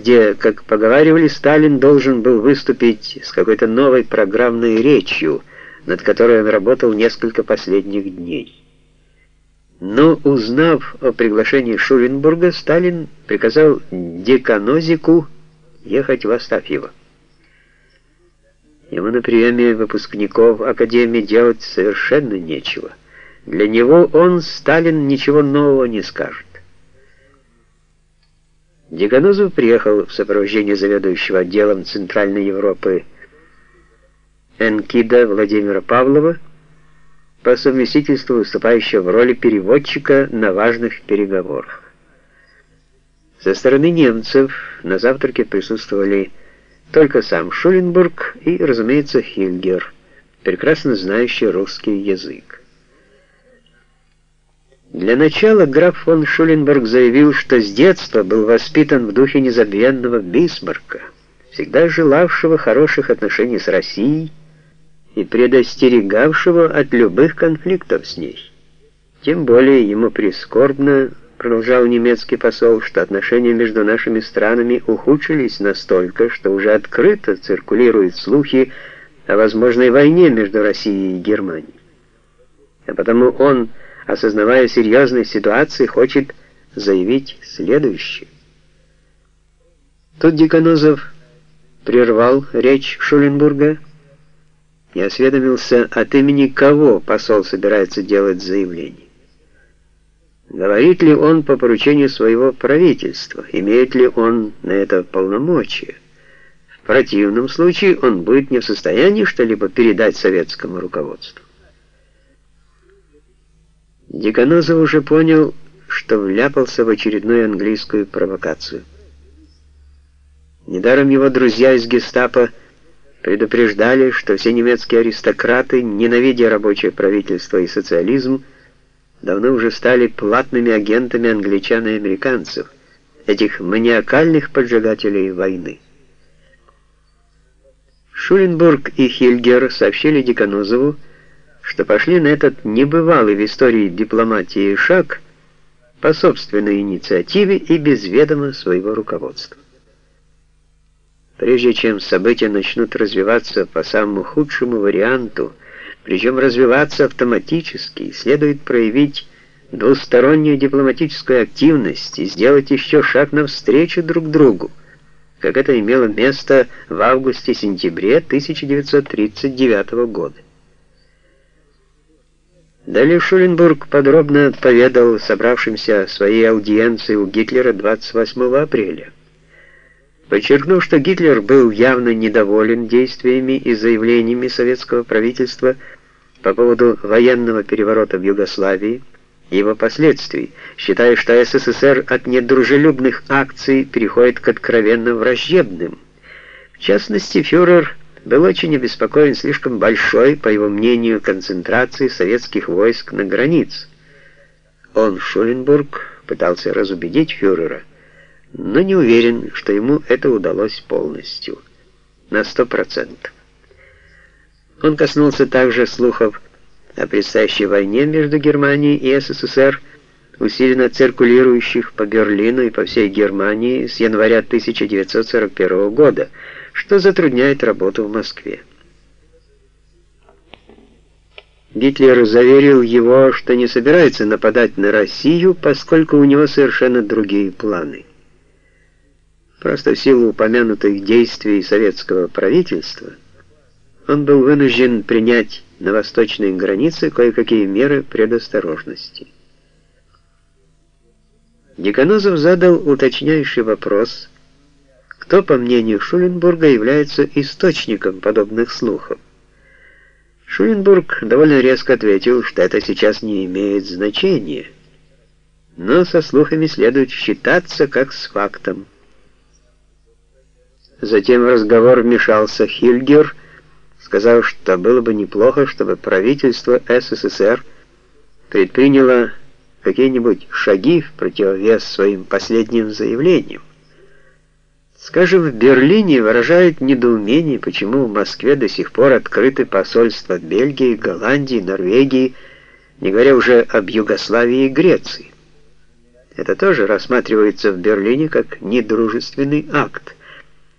где, как поговаривали, Сталин должен был выступить с какой-то новой программной речью, над которой он работал несколько последних дней. Но, узнав о приглашении Шуленбурга, Сталин приказал деканозику ехать в Астафьево. Ему на приеме выпускников Академии делать совершенно нечего. Для него он, Сталин, ничего нового не скажет. Деканозов приехал в сопровождении заведующего отделом Центральной Европы Энкида Владимира Павлова, по совместительству выступающего в роли переводчика на важных переговорах. Со стороны немцев на завтраке присутствовали только сам Шуленбург и, разумеется, Хильгер, прекрасно знающий русский язык. Для начала граф фон Шуленберг заявил, что с детства был воспитан в духе незабвенного Бисмарка, всегда желавшего хороших отношений с Россией и предостерегавшего от любых конфликтов с ней. Тем более ему прискорбно, продолжал немецкий посол, что отношения между нашими странами ухудшились настолько, что уже открыто циркулируют слухи о возможной войне между Россией и Германией. А потому он осознавая серьезность ситуации, хочет заявить следующее. Тут Деканозов прервал речь Шуленбурга и осведомился, от имени кого посол собирается делать заявление. Говорит ли он по поручению своего правительства, имеет ли он на это полномочия? В противном случае он будет не в состоянии что-либо передать советскому руководству. Деканозов уже понял, что вляпался в очередную английскую провокацию. Недаром его друзья из гестапо предупреждали, что все немецкие аристократы, ненавидя рабочее правительство и социализм, давно уже стали платными агентами англичан и американцев, этих маниакальных поджигателей войны. Шуленбург и Хильгер сообщили Деканозову, что пошли на этот небывалый в истории дипломатии шаг по собственной инициативе и без ведома своего руководства. Прежде чем события начнут развиваться по самому худшему варианту, причем развиваться автоматически, следует проявить двустороннюю дипломатическую активность и сделать еще шаг навстречу друг другу, как это имело место в августе-сентябре 1939 года. Далее Шуленбург подробно поведал собравшимся своей аудиенции у Гитлера 28 апреля. Подчеркнув, что Гитлер был явно недоволен действиями и заявлениями советского правительства по поводу военного переворота в Югославии и его последствий, считая, что СССР от недружелюбных акций переходит к откровенно враждебным. В частности, фюрер был очень обеспокоен слишком большой, по его мнению, концентрацией советских войск на границе. Он, Шуленбург, пытался разубедить фюрера, но не уверен, что ему это удалось полностью, на сто процентов. Он коснулся также слухов о предстоящей войне между Германией и СССР, усиленно циркулирующих по Берлину и по всей Германии с января 1941 года, что затрудняет работу в Москве. Гитлер заверил его, что не собирается нападать на Россию, поскольку у него совершенно другие планы. Просто в силу упомянутых действий советского правительства он был вынужден принять на восточной границе кое-какие меры предосторожности. Деканозов задал уточняющий вопрос – кто, по мнению Шуленбурга, является источником подобных слухов. Шуленбург довольно резко ответил, что это сейчас не имеет значения, но со слухами следует считаться как с фактом. Затем в разговор вмешался Хильгер, сказав, что было бы неплохо, чтобы правительство СССР предприняло какие-нибудь шаги в противовес своим последним заявлениям. Скажем, в Берлине выражают недоумение, почему в Москве до сих пор открыты посольства Бельгии, Голландии, Норвегии, не говоря уже об Югославии и Греции. Это тоже рассматривается в Берлине как недружественный акт.